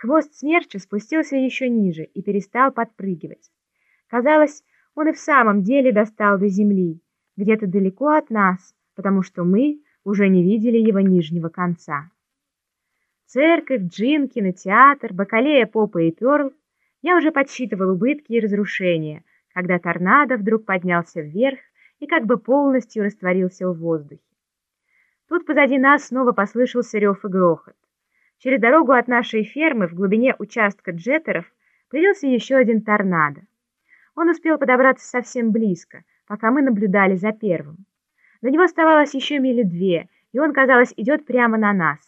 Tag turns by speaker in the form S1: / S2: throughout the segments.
S1: Хвост смерча спустился еще ниже и перестал подпрыгивать. Казалось, он и в самом деле достал до земли, где-то далеко от нас, потому что мы уже не видели его нижнего конца. Церковь, джин, кинотеатр, бакалея, попа и перл я уже подсчитывал убытки и разрушения, когда торнадо вдруг поднялся вверх и как бы полностью растворился в воздухе. Тут позади нас снова послышался рев и грохот. Через дорогу от нашей фермы в глубине участка джеттеров появился еще один торнадо. Он успел подобраться совсем близко, пока мы наблюдали за первым. До него оставалось еще мили две, и он, казалось, идет прямо на нас.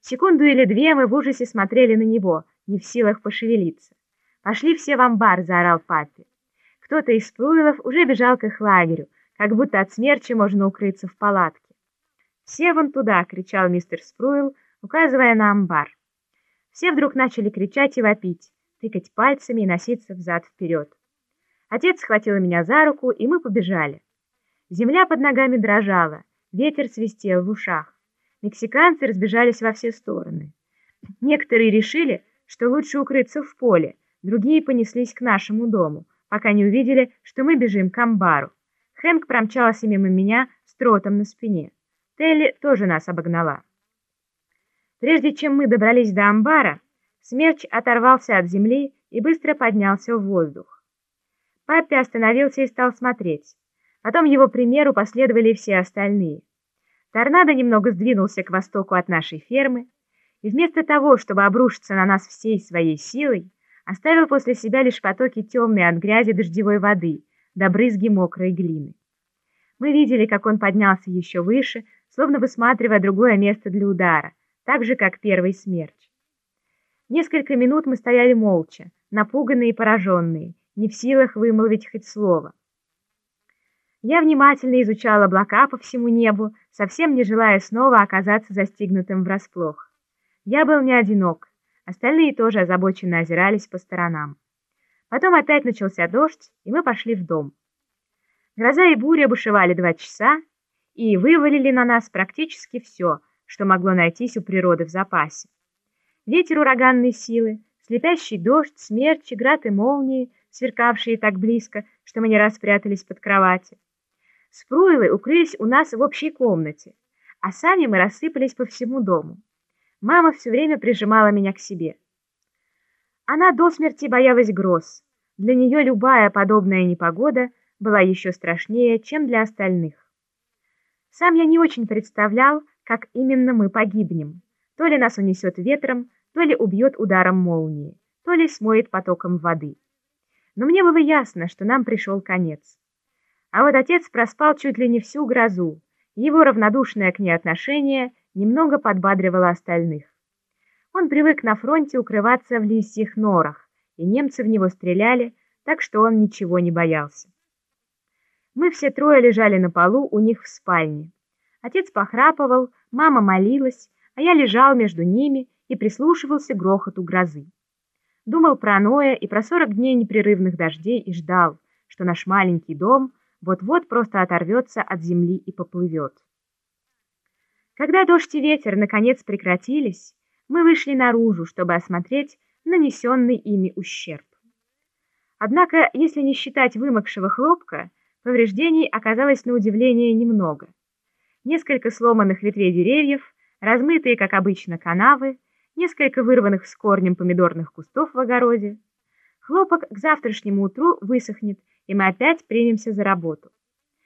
S1: Секунду или две мы в ужасе смотрели на него, не в силах пошевелиться. «Пошли все в амбар!» — заорал папе. Кто-то из Спруилов уже бежал к их лагерю, как будто от смерчи можно укрыться в палатке. «Все вон туда!» — кричал мистер Спруил, указывая на амбар. Все вдруг начали кричать и вопить, тыкать пальцами и носиться взад-вперед. Отец схватил меня за руку, и мы побежали. Земля под ногами дрожала, ветер свистел в ушах. Мексиканцы разбежались во все стороны. Некоторые решили, что лучше укрыться в поле, Другие понеслись к нашему дому, пока не увидели, что мы бежим к амбару. Хэнк промчался мимо меня с тротом на спине. Телли тоже нас обогнала. Прежде чем мы добрались до амбара, смерч оторвался от земли и быстро поднялся в воздух. Паппи остановился и стал смотреть. Потом его примеру последовали все остальные. Торнадо немного сдвинулся к востоку от нашей фермы, и вместо того, чтобы обрушиться на нас всей своей силой, оставил после себя лишь потоки темной от грязи дождевой воды до брызги мокрой глины. Мы видели, как он поднялся еще выше, словно высматривая другое место для удара, так же, как первый смерч. Несколько минут мы стояли молча, напуганные и пораженные, не в силах вымолвить хоть слово. Я внимательно изучал облака по всему небу, совсем не желая снова оказаться застигнутым врасплох. Я был не одинок. Остальные тоже озабоченно озирались по сторонам. Потом опять начался дождь, и мы пошли в дом. Гроза и буря бушевали два часа и вывалили на нас практически все, что могло найтись у природы в запасе. Ветер ураганной силы, слепящий дождь, смерчи, град и молнии, сверкавшие так близко, что мы не раз спрятались под кровати. Спруилы укрылись у нас в общей комнате, а сами мы рассыпались по всему дому. Мама все время прижимала меня к себе. Она до смерти боялась гроз. Для нее любая подобная непогода была еще страшнее, чем для остальных. Сам я не очень представлял, как именно мы погибнем. То ли нас унесет ветром, то ли убьет ударом молнии, то ли смоет потоком воды. Но мне было ясно, что нам пришел конец. А вот отец проспал чуть ли не всю грозу, его равнодушное к ней отношение немного подбадривало остальных. Он привык на фронте укрываться в лисьих норах, и немцы в него стреляли, так что он ничего не боялся. Мы все трое лежали на полу у них в спальне. Отец похрапывал, мама молилась, а я лежал между ними и прислушивался к грохоту грозы. Думал про Ноя и про сорок дней непрерывных дождей и ждал, что наш маленький дом вот-вот просто оторвется от земли и поплывет. Когда дождь и ветер наконец прекратились, мы вышли наружу, чтобы осмотреть нанесенный ими ущерб. Однако, если не считать вымокшего хлопка, повреждений оказалось на удивление немного. Несколько сломанных ветвей деревьев, размытые, как обычно, канавы, несколько вырванных с корнем помидорных кустов в огороде. Хлопок к завтрашнему утру высохнет, и мы опять примемся за работу.